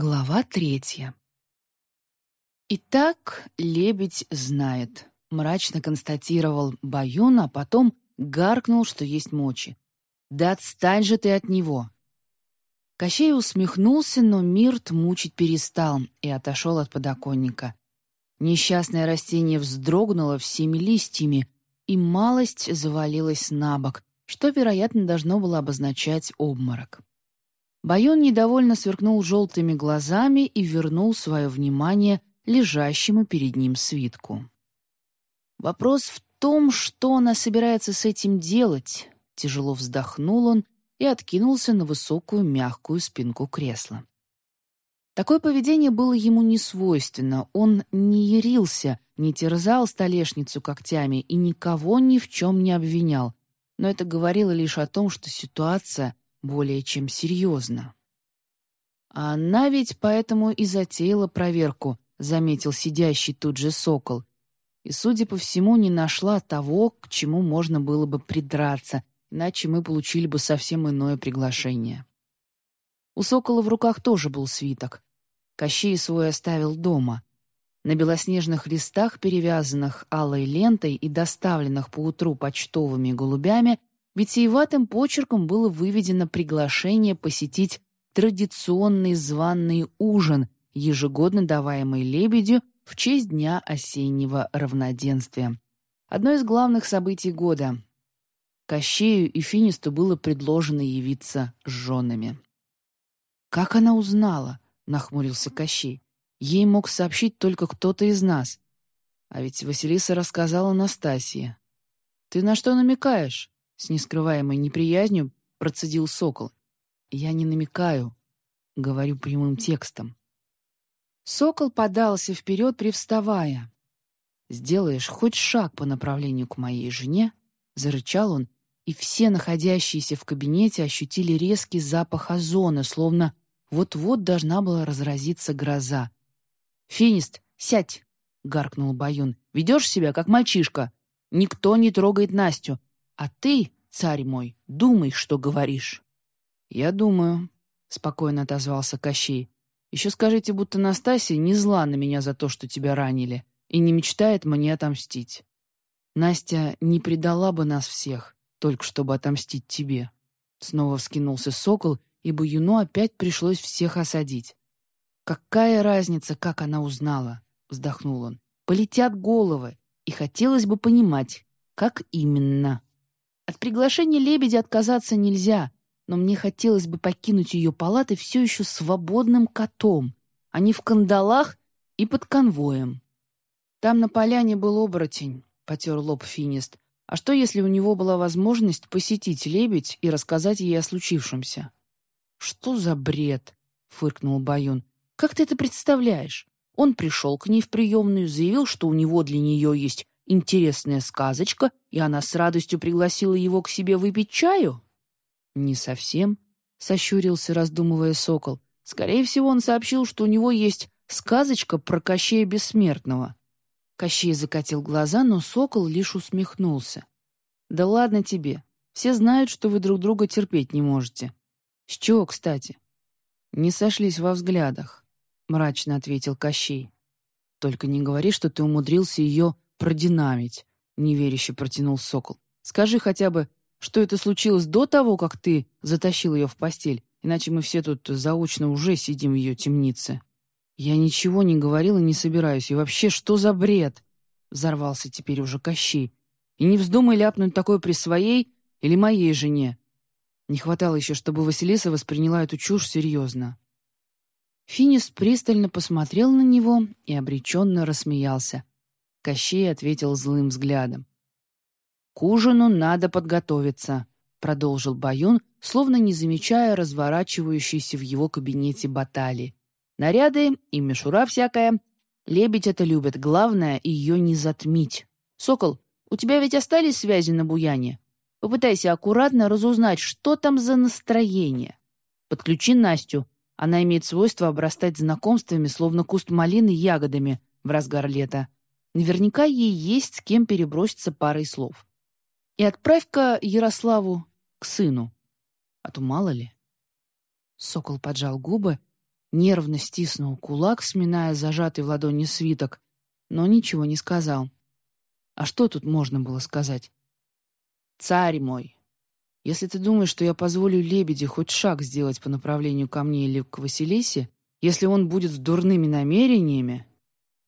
Глава третья. «Итак, лебедь знает», — мрачно констатировал Баюн, а потом гаркнул, что есть мочи. «Да отстань же ты от него!» Кощей усмехнулся, но Мирт мучить перестал и отошел от подоконника. Несчастное растение вздрогнуло всеми листьями и малость завалилась на бок, что, вероятно, должно было обозначать обморок. Байон недовольно сверкнул желтыми глазами и вернул свое внимание лежащему перед ним свитку. «Вопрос в том, что она собирается с этим делать», — тяжело вздохнул он и откинулся на высокую мягкую спинку кресла. Такое поведение было ему не свойственно, он не ярился, не терзал столешницу когтями и никого ни в чем не обвинял, но это говорило лишь о том, что ситуация более чем серьезно. «А она ведь поэтому и затеяла проверку», — заметил сидящий тут же сокол. «И, судя по всему, не нашла того, к чему можно было бы придраться, иначе мы получили бы совсем иное приглашение». У сокола в руках тоже был свиток. Кощей свой оставил дома. На белоснежных листах, перевязанных алой лентой и доставленных поутру почтовыми голубями, Витиеватым почерком было выведено приглашение посетить традиционный званный ужин, ежегодно даваемый лебедю в честь Дня осеннего равноденствия. Одно из главных событий года. Кощею и Финисту было предложено явиться с женами. «Как она узнала?» — нахмурился Кощей. «Ей мог сообщить только кто-то из нас. А ведь Василиса рассказала Настасье. Ты на что намекаешь?» С нескрываемой неприязнью процедил сокол. «Я не намекаю, говорю прямым текстом». Сокол подался вперед, привставая. «Сделаешь хоть шаг по направлению к моей жене?» — зарычал он, и все находящиеся в кабинете ощутили резкий запах озона, словно вот-вот должна была разразиться гроза. «Финист, сядь!» — гаркнул Баюн. «Ведешь себя, как мальчишка. Никто не трогает Настю. А ты, царь мой, думай, что говоришь». «Я думаю», — спокойно отозвался Кощей. «Еще скажите, будто Настасья не зла на меня за то, что тебя ранили, и не мечтает мне отомстить. Настя не предала бы нас всех, только чтобы отомстить тебе». Снова вскинулся сокол, и Баюну опять пришлось всех осадить. «Какая разница, как она узнала?» — вздохнул он. «Полетят головы, и хотелось бы понимать, как именно». От приглашения лебедя отказаться нельзя, но мне хотелось бы покинуть ее палаты все еще свободным котом, а не в кандалах и под конвоем. Там на поляне был оборотень, — потер лоб Финист. А что, если у него была возможность посетить лебедь и рассказать ей о случившемся? «Что за бред?» — фыркнул Баюн. «Как ты это представляешь? Он пришел к ней в приемную, заявил, что у него для нее есть интересная сказочка, и она с радостью пригласила его к себе выпить чаю? Не совсем, сощурился, раздумывая сокол. Скорее всего, он сообщил, что у него есть сказочка про Кощея Бессмертного. Кощей закатил глаза, но сокол лишь усмехнулся. «Да ладно тебе. Все знают, что вы друг друга терпеть не можете. С чего, кстати?» «Не сошлись во взглядах», — мрачно ответил Кощей. «Только не говори, что ты умудрился ее продинамить», — неверяще протянул Сокол. «Скажи хотя бы, что это случилось до того, как ты затащил ее в постель, иначе мы все тут заочно уже сидим в ее темнице». «Я ничего не говорил и не собираюсь. И вообще, что за бред?» — взорвался теперь уже Кощей. «И не вздумай ляпнуть такое при своей или моей жене. Не хватало еще, чтобы Василиса восприняла эту чушь серьезно». Финис пристально посмотрел на него и обреченно рассмеялся. Кощей ответил злым взглядом. «К ужину надо подготовиться», — продолжил Баюн, словно не замечая разворачивающейся в его кабинете баталии. «Наряды и мишура всякая. Лебедь это любит. Главное — ее не затмить. Сокол, у тебя ведь остались связи на Буяне? Попытайся аккуратно разузнать, что там за настроение. Подключи Настю. Она имеет свойство обрастать знакомствами, словно куст малины ягодами в разгар лета. Наверняка ей есть с кем переброситься парой слов. И отправь-ка Ярославу к сыну. А то мало ли. Сокол поджал губы, нервно стиснул кулак, сминая зажатый в ладони свиток, но ничего не сказал. А что тут можно было сказать? «Царь мой, если ты думаешь, что я позволю лебеде хоть шаг сделать по направлению ко мне или к Василисе, если он будет с дурными намерениями...»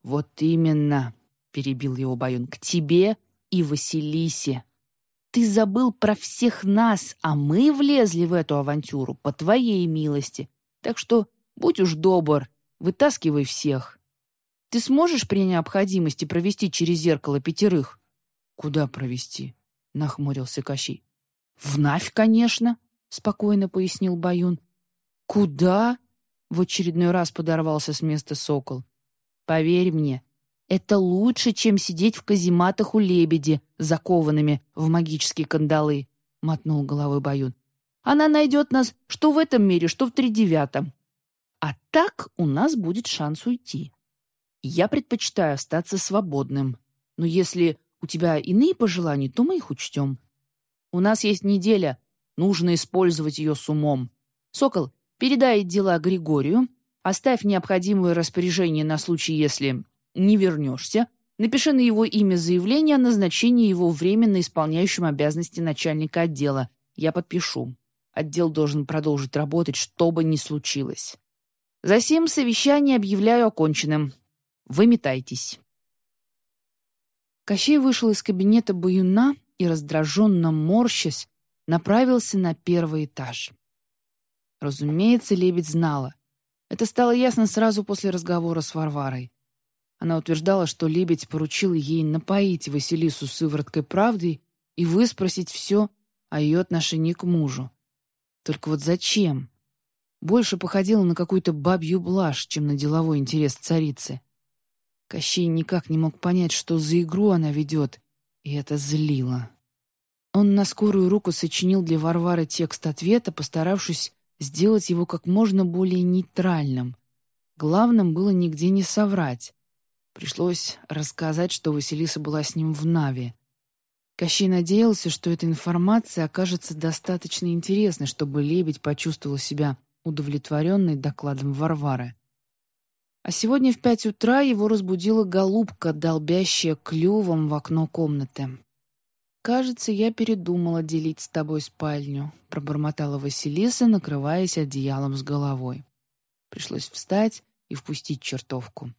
«Вот именно», — перебил его Баюн, — «к тебе и Василисе. Ты забыл про всех нас, а мы влезли в эту авантюру по твоей милости. Так что будь уж добр, вытаскивай всех. Ты сможешь при необходимости провести через зеркало пятерых?» «Куда провести?» — нахмурился Кощей. «В Навь, конечно», — спокойно пояснил Баюн. «Куда?» — в очередной раз подорвался с места сокол. «Поверь мне, это лучше, чем сидеть в казематах у лебеди, закованными в магические кандалы», — мотнул головой Баюн. «Она найдет нас что в этом мире, что в тридевятом. А так у нас будет шанс уйти. Я предпочитаю остаться свободным. Но если у тебя иные пожелания, то мы их учтем. У нас есть неделя. Нужно использовать ее с умом. Сокол, передай дела Григорию, оставь необходимые распоряжения на случай, если не вернешься, напиши на его имя заявление о назначении его временно исполняющим обязанности начальника отдела. Я подпишу. Отдел должен продолжить работать, что бы ни случилось. Затем совещание объявляю оконченным. Выметайтесь. Кощей вышел из кабинета Баюна и, раздраженно морщась, направился на первый этаж. Разумеется, лебедь знала. Это стало ясно сразу после разговора с Варварой. Она утверждала, что лебедь поручил ей напоить Василису сывороткой правды и выспросить все о ее отношении к мужу. Только вот зачем? Больше походило на какую-то бабью блажь, чем на деловой интерес царицы. Кощей никак не мог понять, что за игру она ведет, и это злило. Он на скорую руку сочинил для Варвары текст ответа, постаравшись сделать его как можно более нейтральным. Главным было нигде не соврать. Пришлось рассказать, что Василиса была с ним в Наве. Кощей надеялся, что эта информация окажется достаточно интересной, чтобы Лебедь почувствовал себя удовлетворенной докладом Варвары. А сегодня в пять утра его разбудила голубка, долбящая клювом в окно комнаты. «Кажется, я передумала делить с тобой спальню», — пробормотала Василиса, накрываясь одеялом с головой. Пришлось встать и впустить чертовку.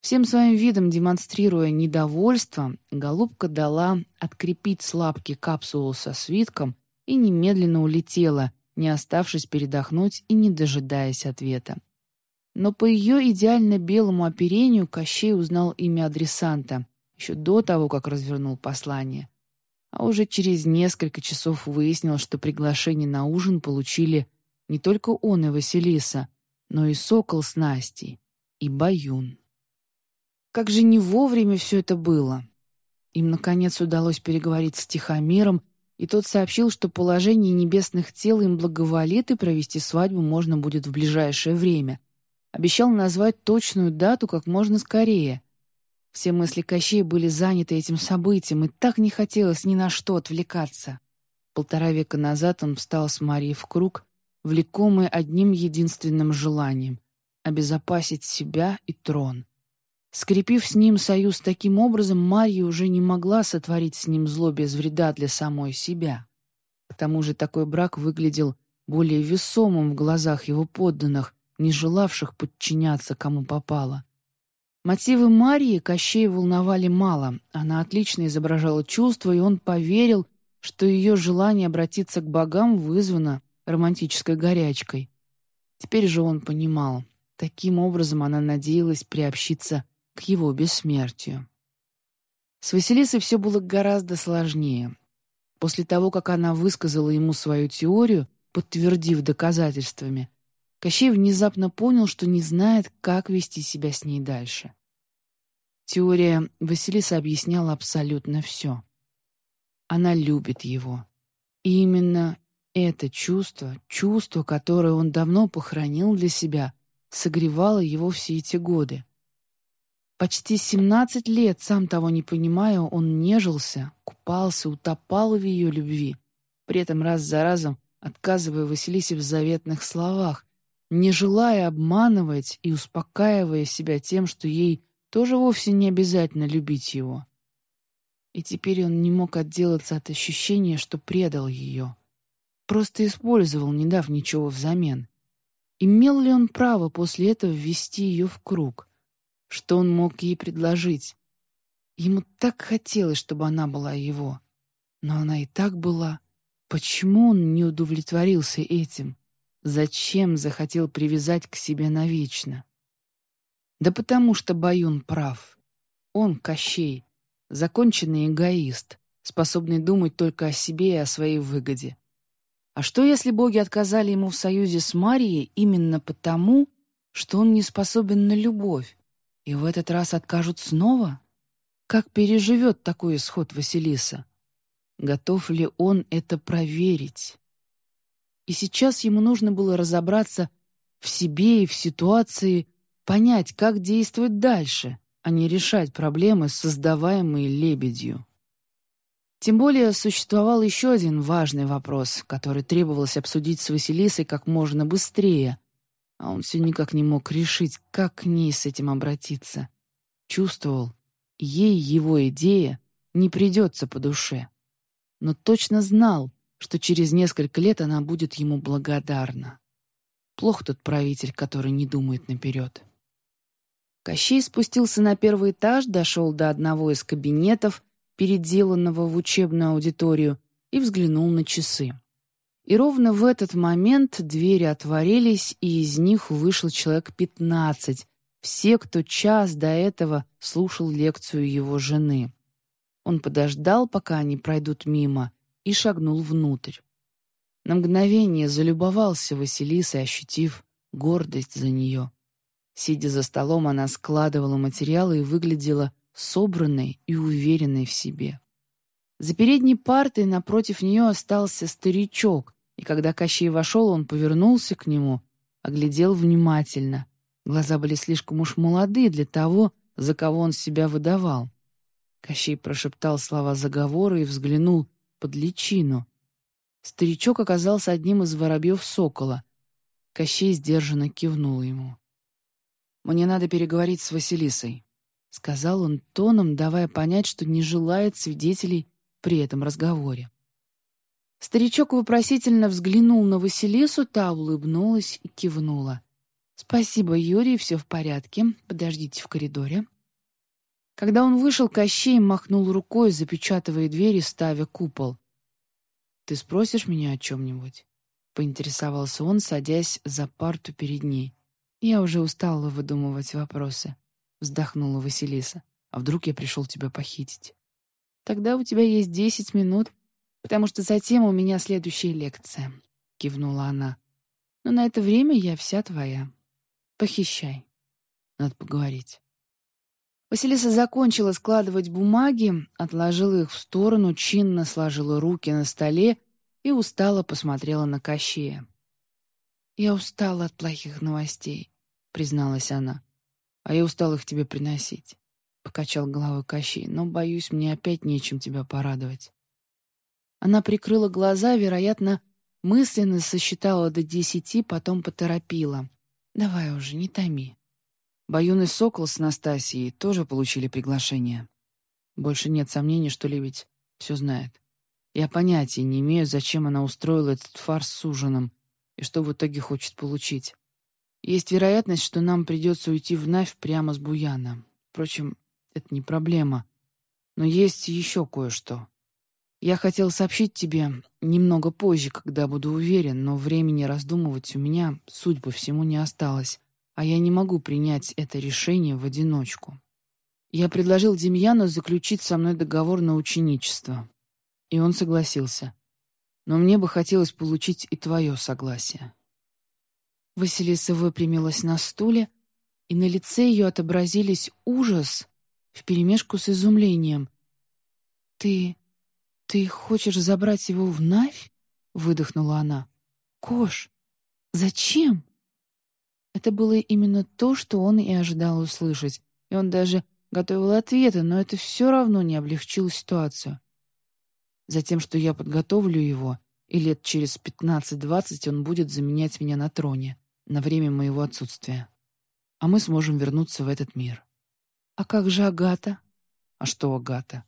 Всем своим видом демонстрируя недовольство, голубка дала открепить с лапки капсулу со свитком и немедленно улетела, не оставшись передохнуть и не дожидаясь ответа. Но по ее идеально белому оперению Кощей узнал имя адресанта еще до того, как развернул послание. А уже через несколько часов выяснил, что приглашение на ужин получили не только он и Василиса, но и Сокол с Настей, и Баюн. Как же не вовремя все это было! Им, наконец, удалось переговорить с Тихомиром, и тот сообщил, что положение небесных тел им благоволит, и провести свадьбу можно будет в ближайшее время, Обещал назвать точную дату как можно скорее. Все мысли Кощея были заняты этим событием, и так не хотелось ни на что отвлекаться. Полтора века назад он встал с Марией в круг, влекомый одним единственным желанием — обезопасить себя и трон. Скрепив с ним союз таким образом, Марья уже не могла сотворить с ним зло без вреда для самой себя. К тому же такой брак выглядел более весомым в глазах его подданных, не желавших подчиняться кому попало. Мотивы Марии Кощей волновали мало. Она отлично изображала чувства, и он поверил, что ее желание обратиться к богам вызвано романтической горячкой. Теперь же он понимал, таким образом она надеялась приобщиться к его бессмертию. С Василисой все было гораздо сложнее. После того, как она высказала ему свою теорию, подтвердив доказательствами, Кощей внезапно понял, что не знает, как вести себя с ней дальше. Теория Василиса объясняла абсолютно все. Она любит его. И именно это чувство, чувство, которое он давно похоронил для себя, согревало его все эти годы. Почти семнадцать лет, сам того не понимая, он нежился, купался, утопал в ее любви, при этом раз за разом отказывая Василисе в заветных словах, не желая обманывать и успокаивая себя тем, что ей тоже вовсе не обязательно любить его. И теперь он не мог отделаться от ощущения, что предал ее. Просто использовал, не дав ничего взамен. Имел ли он право после этого ввести ее в круг? Что он мог ей предложить? Ему так хотелось, чтобы она была его. Но она и так была. Почему он не удовлетворился этим? Зачем захотел привязать к себе навечно? Да потому что Баюн прав. Он, Кощей, законченный эгоист, способный думать только о себе и о своей выгоде. А что, если боги отказали ему в союзе с Марией именно потому, что он не способен на любовь, и в этот раз откажут снова? Как переживет такой исход Василиса? Готов ли он это проверить? И сейчас ему нужно было разобраться в себе и в ситуации, понять, как действовать дальше, а не решать проблемы, создаваемые лебедью. Тем более существовал еще один важный вопрос, который требовалось обсудить с Василисой как можно быстрее, а он все никак не мог решить, как к ней с этим обратиться. Чувствовал, ей его идея не придется по душе, но точно знал, что через несколько лет она будет ему благодарна. Плох тот правитель, который не думает наперед. Кощей спустился на первый этаж, дошел до одного из кабинетов, переделанного в учебную аудиторию, и взглянул на часы. И ровно в этот момент двери отворились, и из них вышел человек пятнадцать, все, кто час до этого слушал лекцию его жены. Он подождал, пока они пройдут мимо, и шагнул внутрь. На мгновение залюбовался Василисой, ощутив гордость за нее. Сидя за столом, она складывала материалы и выглядела собранной и уверенной в себе. За передней партой напротив нее остался старичок, и когда Кощей вошел, он повернулся к нему, оглядел внимательно. Глаза были слишком уж молоды для того, за кого он себя выдавал. Кощей прошептал слова заговора и взглянул под личину. Старичок оказался одним из воробьев сокола. Кощей сдержанно кивнул ему. «Мне надо переговорить с Василисой», — сказал он тоном, давая понять, что не желает свидетелей при этом разговоре. Старичок вопросительно взглянул на Василису, та улыбнулась и кивнула. «Спасибо, Юрий, все в порядке. Подождите в коридоре». Когда он вышел, Кощей махнул рукой, запечатывая дверь и ставя купол. «Ты спросишь меня о чем-нибудь?» — поинтересовался он, садясь за парту перед ней. «Я уже устала выдумывать вопросы», — вздохнула Василиса. «А вдруг я пришел тебя похитить?» «Тогда у тебя есть десять минут, потому что затем у меня следующая лекция», — кивнула она. «Но на это время я вся твоя. Похищай. Надо поговорить». Василиса закончила складывать бумаги, отложила их в сторону, чинно сложила руки на столе и устало посмотрела на Кощея. «Я устала от плохих новостей», — призналась она. «А я устал их тебе приносить», — покачал головой Кощей, «но, боюсь, мне опять нечем тебя порадовать». Она прикрыла глаза, вероятно, мысленно сосчитала до десяти, потом поторопила. «Давай уже, не томи». Баюн и Сокол с Настасией тоже получили приглашение. Больше нет сомнений, что Лебедь все знает. Я понятия не имею, зачем она устроила этот фарс с ужином, и что в итоге хочет получить. Есть вероятность, что нам придется уйти в Навь прямо с Буяна. Впрочем, это не проблема. Но есть еще кое-что. Я хотел сообщить тебе немного позже, когда буду уверен, но времени раздумывать у меня, судя по всему, не осталось, а я не могу принять это решение в одиночку. Я предложил Демьяну заключить со мной договор на ученичество, и он согласился но мне бы хотелось получить и твое согласие». Василиса выпрямилась на стуле, и на лице ее отобразились ужас вперемешку с изумлением. «Ты... ты хочешь забрать его в Навь?» — выдохнула она. «Кош, зачем?» Это было именно то, что он и ожидал услышать, и он даже готовил ответы, но это все равно не облегчило ситуацию. Затем, что я подготовлю его, и лет через пятнадцать-двадцать он будет заменять меня на троне. на время моего отсутствия. А мы сможем вернуться в этот мир. А как же Агата? А что Агата?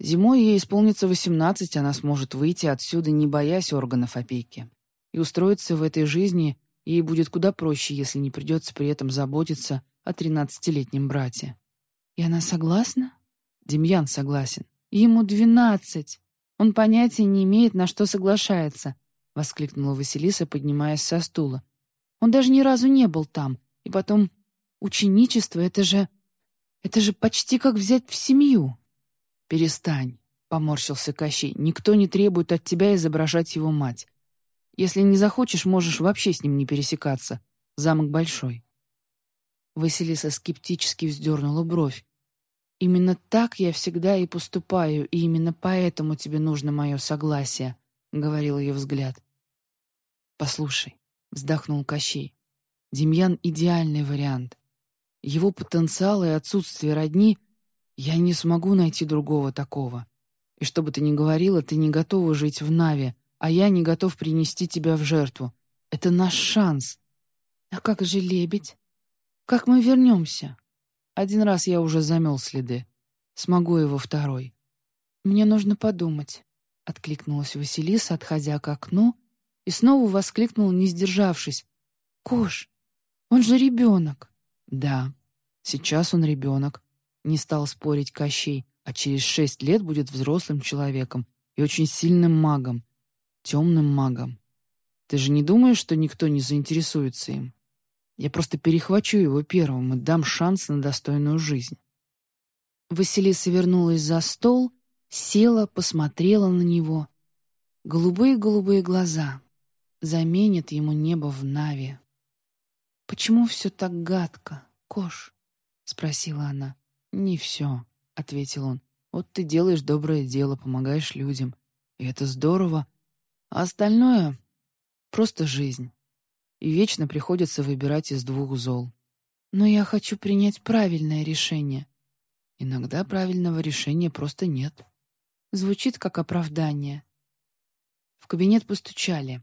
Зимой ей исполнится восемнадцать, она сможет выйти отсюда, не боясь органов опеки. И устроиться в этой жизни ей будет куда проще, если не придется при этом заботиться о тринадцатилетнем брате. И она согласна? Демьян согласен. Ему двенадцать. Он понятия не имеет, на что соглашается, воскликнула Василиса, поднимаясь со стула. Он даже ни разу не был там. И потом, ученичество — это же... Это же почти как взять в семью. «Перестань», — поморщился Кощей. «Никто не требует от тебя изображать его мать. Если не захочешь, можешь вообще с ним не пересекаться. Замок большой». Василиса скептически вздернула бровь. «Именно так я всегда и поступаю, и именно поэтому тебе нужно мое согласие», — говорил ее взгляд. «Послушай», — вздохнул Кощей, — «Демьян — идеальный вариант. Его потенциал и отсутствие родни — я не смогу найти другого такого. И что бы ты ни говорила, ты не готова жить в Наве, а я не готов принести тебя в жертву. Это наш шанс». «А как же лебедь? Как мы вернемся?» Один раз я уже замел следы. Смогу его второй. «Мне нужно подумать», — откликнулась Василиса, отходя к окну, и снова воскликнула, не сдержавшись. «Кош, он же ребенок!» «Да, сейчас он ребенок», — не стал спорить Кощей, а через шесть лет будет взрослым человеком и очень сильным магом, темным магом. Ты же не думаешь, что никто не заинтересуется им? Я просто перехвачу его первым и дам шанс на достойную жизнь». Василиса вернулась за стол, села, посмотрела на него. Голубые-голубые глаза. Заменят ему небо в Наве. «Почему все так гадко, Кош?» — спросила она. «Не все», — ответил он. «Вот ты делаешь доброе дело, помогаешь людям. И это здорово. А остальное — просто жизнь и вечно приходится выбирать из двух зол. Но я хочу принять правильное решение. Иногда правильного решения просто нет. Звучит как оправдание. В кабинет постучали.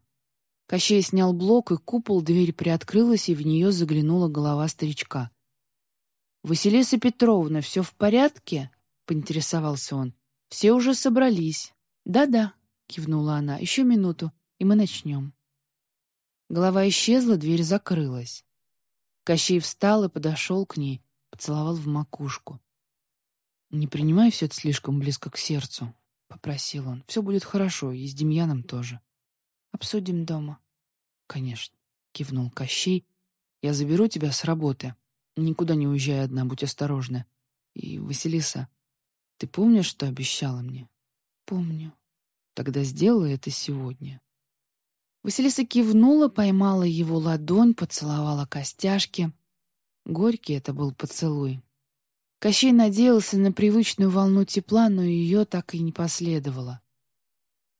Кощей снял блок, и купол, дверь приоткрылась, и в нее заглянула голова старичка. «Василиса Петровна, все в порядке?» — поинтересовался он. «Все уже собрались». «Да-да», — кивнула она. «Еще минуту, и мы начнем». Голова исчезла, дверь закрылась. Кощей встал и подошел к ней, поцеловал в макушку. «Не принимай все это слишком близко к сердцу», — попросил он. «Все будет хорошо, и с Демьяном тоже». «Обсудим дома». «Конечно», — кивнул Кощей. «Я заберу тебя с работы. Никуда не уезжай одна, будь осторожна. И, Василиса, ты помнишь, что обещала мне?» «Помню». «Тогда сделай это сегодня». Василиса кивнула, поймала его ладонь, поцеловала костяшки. Горький это был поцелуй. Кощей надеялся на привычную волну тепла, но ее так и не последовало.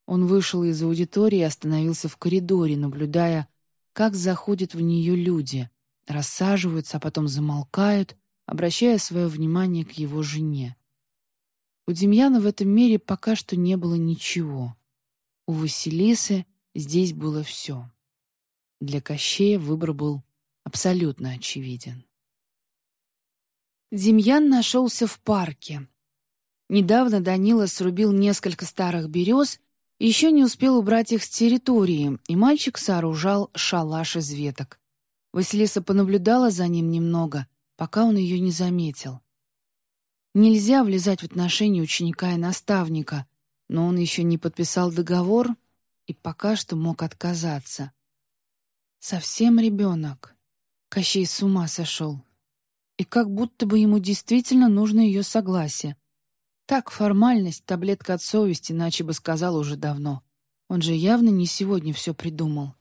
Он вышел из аудитории и остановился в коридоре, наблюдая, как заходят в нее люди, рассаживаются, а потом замолкают, обращая свое внимание к его жене. У Демьяна в этом мире пока что не было ничего. У Василисы Здесь было все. Для Кощея выбор был абсолютно очевиден. Демьян нашелся в парке. Недавно Данила срубил несколько старых берез, еще не успел убрать их с территории, и мальчик сооружал шалаш из веток. Василиса понаблюдала за ним немного, пока он ее не заметил. Нельзя влезать в отношения ученика и наставника, но он еще не подписал договор, и пока что мог отказаться. Совсем ребенок. Кощей с ума сошел. И как будто бы ему действительно нужно ее согласие. Так, формальность, таблетка от совести, иначе бы сказал уже давно. Он же явно не сегодня все придумал.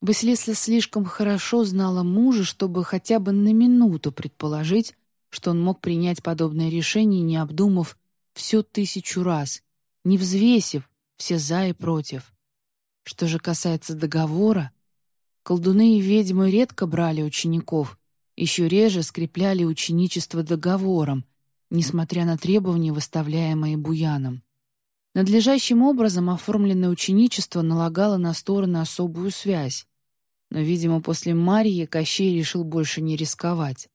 Василиса слишком хорошо знала мужа, чтобы хотя бы на минуту предположить, что он мог принять подобное решение, не обдумав все тысячу раз, не взвесив все «за» и «против». Что же касается договора, колдуны и ведьмы редко брали учеников, еще реже скрепляли ученичество договором, несмотря на требования, выставляемые Буяном. Надлежащим образом оформленное ученичество налагало на стороны особую связь. Но, видимо, после Марьи Кощей решил больше не рисковать.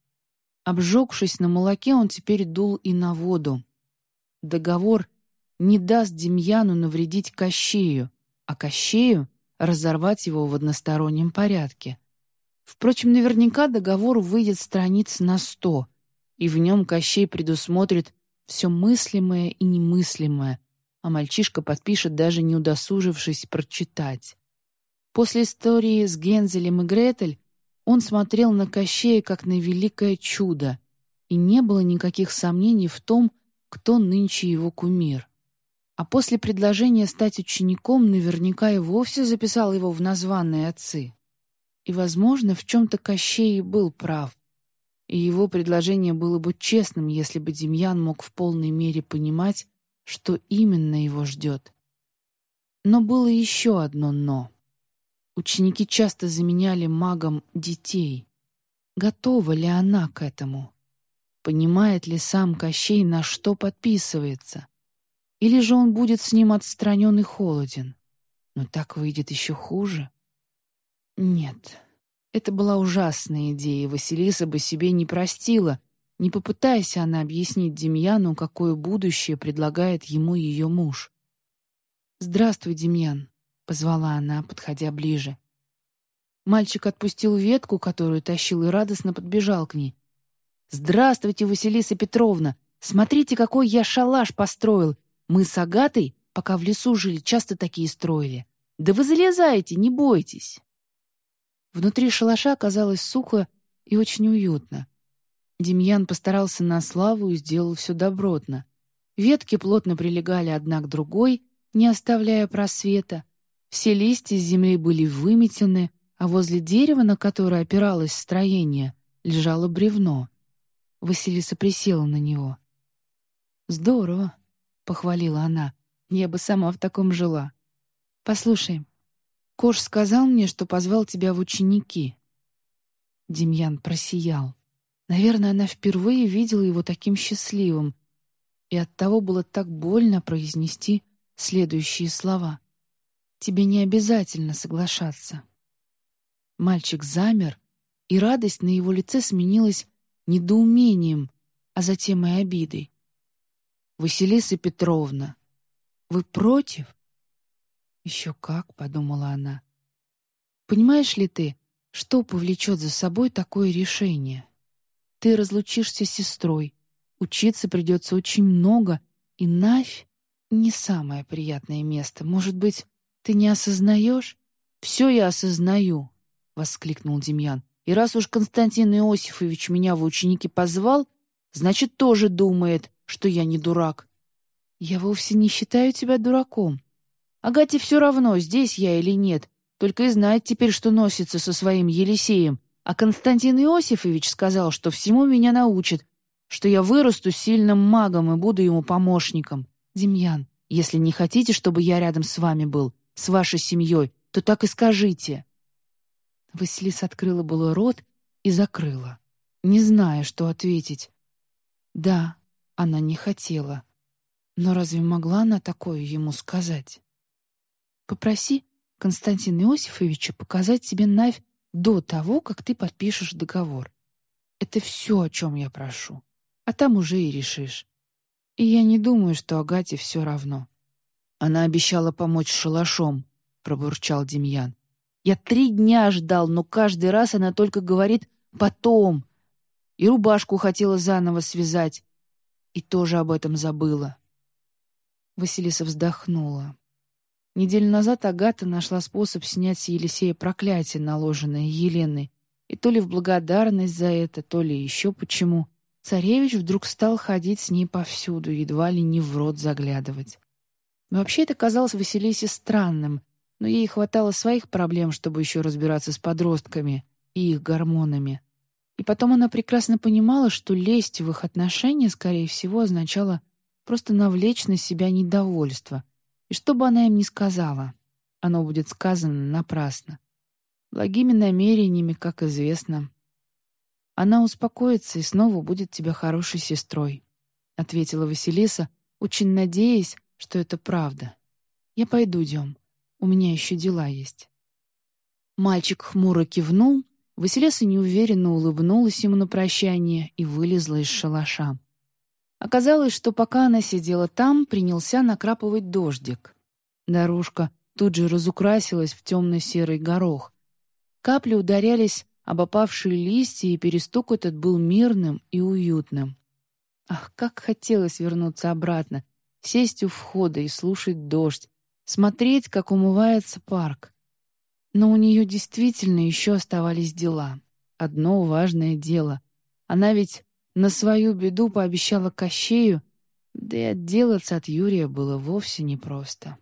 Обжегшись на молоке, он теперь дул и на воду. Договор не даст Демьяну навредить Кощею, а Кощею — разорвать его в одностороннем порядке. Впрочем, наверняка договор выйдет страниц на сто, и в нем Кощей предусмотрит все мыслимое и немыслимое, а мальчишка подпишет, даже не удосужившись прочитать. После истории с Гензелем и Гретель он смотрел на Кощея как на великое чудо, и не было никаких сомнений в том, кто нынче его кумир. А после предложения стать учеником наверняка и вовсе записал его в названные отцы. И, возможно, в чем-то Кощей был прав. И его предложение было бы честным, если бы Демьян мог в полной мере понимать, что именно его ждет. Но было еще одно «но». Ученики часто заменяли магом детей. Готова ли она к этому? Понимает ли сам Кощей, на что подписывается? Или же он будет с ним отстранен и холоден? Но так выйдет еще хуже. Нет, это была ужасная идея, Василиса бы себе не простила, не попытаясь она объяснить Демьяну, какое будущее предлагает ему ее муж. «Здравствуй, Демьян», — позвала она, подходя ближе. Мальчик отпустил ветку, которую тащил, и радостно подбежал к ней. «Здравствуйте, Василиса Петровна! Смотрите, какой я шалаш построил! Мы с Агатой, пока в лесу жили, часто такие строили. Да вы залезаете, не бойтесь!» Внутри шалаша оказалось сухо и очень уютно. Демьян постарался на славу и сделал все добротно. Ветки плотно прилегали одна к другой, не оставляя просвета, все листья с земли были выметены, а возле дерева, на которое опиралось строение, лежало бревно. Василиса присела на него. «Здорово», — похвалила она. «Я бы сама в таком жила. Послушай, Кош сказал мне, что позвал тебя в ученики». Демьян просиял. Наверное, она впервые видела его таким счастливым, и оттого было так больно произнести следующие слова. Тебе не обязательно соглашаться». Мальчик замер, и радость на его лице сменилась недоумением, а затем и обидой. «Василиса Петровна, вы против?» «Еще как», — подумала она. «Понимаешь ли ты, что повлечет за собой такое решение? Ты разлучишься с сестрой, учиться придется очень много, и Навь — не самое приятное место. Может быть, ты не осознаешь? Все я осознаю, — воскликнул Демьян. И раз уж Константин Иосифович меня в ученики позвал, значит, тоже думает, что я не дурак. Я вовсе не считаю тебя дураком. Агате все равно, здесь я или нет, только и знает теперь, что носится со своим Елисеем. А Константин Иосифович сказал, что всему меня научит, что я вырасту сильным магом и буду ему помощником. Демьян, если не хотите, чтобы я рядом с вами был, с вашей семьей, то так и скажите». Василиса открыла было рот и закрыла, не зная, что ответить. Да, она не хотела. Но разве могла она такое ему сказать? «Попроси Константина Иосифовича показать тебе Навь до того, как ты подпишешь договор. Это все, о чем я прошу. А там уже и решишь. И я не думаю, что Агате все равно. Она обещала помочь шалашом, пробурчал Демьян. Я три дня ждал, но каждый раз она только говорит «потом». И рубашку хотела заново связать. И тоже об этом забыла. Василиса вздохнула. Неделю назад Агата нашла способ снять с Елисея проклятие, наложенное Еленой. И то ли в благодарность за это, то ли еще почему. Царевич вдруг стал ходить с ней повсюду, едва ли не в рот заглядывать. Вообще это казалось Василисе странным, но ей хватало своих проблем, чтобы еще разбираться с подростками и их гормонами. И потом она прекрасно понимала, что лезть в их отношения, скорее всего, означало просто навлечь на себя недовольство. И что бы она им ни сказала, оно будет сказано напрасно. Благими намерениями, как известно. Она успокоится и снова будет тебе хорошей сестрой, — ответила Василиса, очень надеясь, что это правда. Я пойду, Дем. У меня еще дела есть. Мальчик хмуро кивнул, Василиса неуверенно улыбнулась ему на прощание и вылезла из шалаша. Оказалось, что пока она сидела там, принялся накрапывать дождик. Дорожка тут же разукрасилась в темно-серый горох. Капли ударялись об опавшие листья, и перестук этот был мирным и уютным. Ах, как хотелось вернуться обратно, сесть у входа и слушать дождь, смотреть, как умывается парк. Но у нее действительно еще оставались дела. Одно важное дело. Она ведь на свою беду пообещала Кощею, да и отделаться от Юрия было вовсе непросто.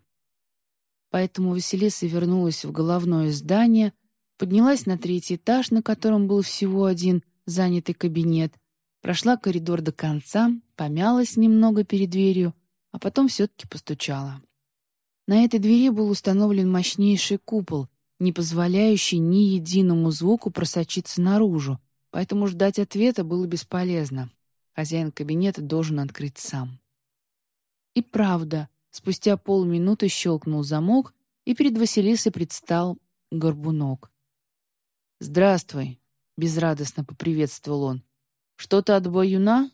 Поэтому Василиса вернулась в головное здание, поднялась на третий этаж, на котором был всего один занятый кабинет, прошла коридор до конца, помялась немного перед дверью, а потом все-таки постучала. На этой двери был установлен мощнейший купол, не позволяющий ни единому звуку просочиться наружу, поэтому ждать ответа было бесполезно. Хозяин кабинета должен открыть сам. И правда, спустя полминуты щелкнул замок, и перед Василисой предстал горбунок. «Здравствуй», — безрадостно поприветствовал он. «Что-то от баюна?»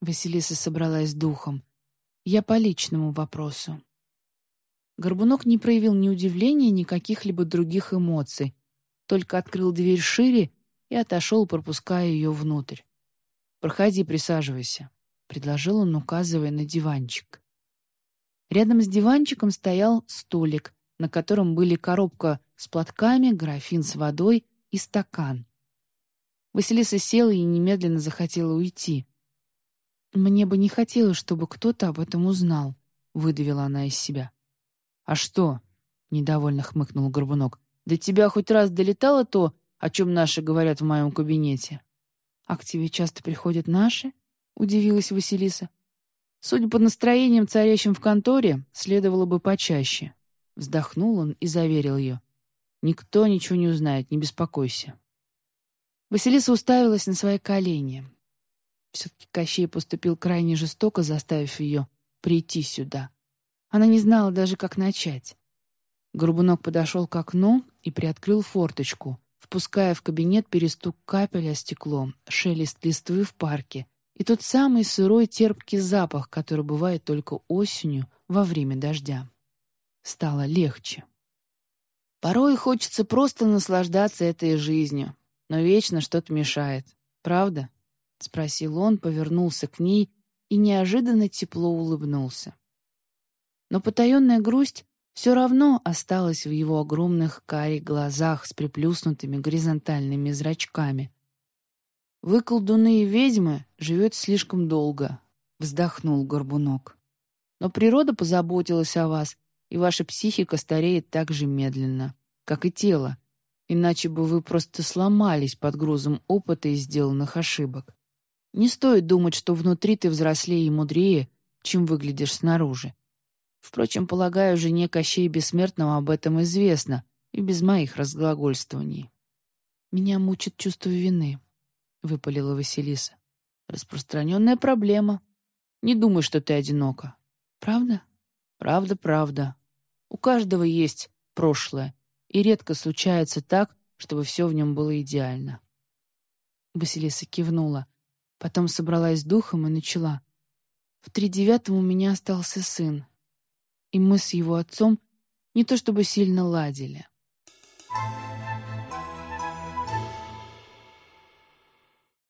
Василиса собралась духом. «Я по личному вопросу». Горбунок не проявил ни удивления, ни каких-либо других эмоций, только открыл дверь шире и отошел, пропуская ее внутрь. «Проходи, присаживайся», — предложил он, указывая на диванчик. Рядом с диванчиком стоял столик, на котором были коробка с платками, графин с водой и стакан. Василиса села и немедленно захотела уйти. «Мне бы не хотелось, чтобы кто-то об этом узнал», — выдавила она из себя. «А что?» — недовольно хмыкнул Горбунок. «До тебя хоть раз долетало то, о чем наши говорят в моем кабинете?» «А к тебе часто приходят наши?» — удивилась Василиса. «Судя по настроениям, царящим в конторе, следовало бы почаще». Вздохнул он и заверил ее. «Никто ничего не узнает, не беспокойся». Василиса уставилась на свои колени. Все-таки Кощей поступил крайне жестоко, заставив ее прийти сюда. Она не знала даже, как начать. Горбунок подошел к окну и приоткрыл форточку, впуская в кабинет перестук капель о стекло, шелест листвы в парке и тот самый сырой терпкий запах, который бывает только осенью во время дождя. Стало легче. Порой хочется просто наслаждаться этой жизнью, но вечно что-то мешает. Правда? — спросил он, повернулся к ней и неожиданно тепло улыбнулся но потаенная грусть все равно осталась в его огромных карих глазах с приплюснутыми горизонтальными зрачками. «Вы, колдуны и ведьмы, живете слишком долго», — вздохнул Горбунок. «Но природа позаботилась о вас, и ваша психика стареет так же медленно, как и тело, иначе бы вы просто сломались под грузом опыта и сделанных ошибок. Не стоит думать, что внутри ты взрослее и мудрее, чем выглядишь снаружи. Впрочем, полагаю, жене Кощей Бессмертного об этом известно, и без моих разглагольствований. «Меня мучит чувство вины», — выпалила Василиса. «Распространенная проблема. Не думай, что ты одинока. Правда? Правда, правда. У каждого есть прошлое, и редко случается так, чтобы все в нем было идеально». Василиса кивнула, потом собралась с духом и начала. «В тридевятом у меня остался сын, и мы с его отцом не то чтобы сильно ладили. Thank you.